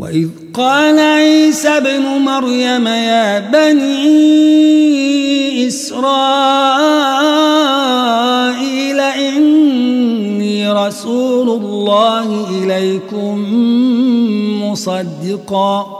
وإذ قال عيسى ابن مريم يا بني إسرائيل إني رسول الله إليكم مصدقاً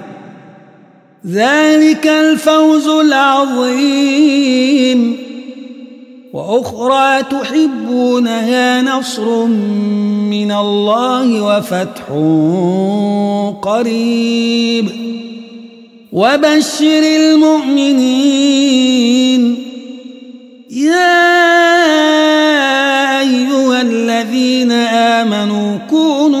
ذلك الفوز العظيم. وأخرى تحبونها نصر من الله وفتح قريب. وبشر المؤمنين. يا أيها الذين آمنوا كونوا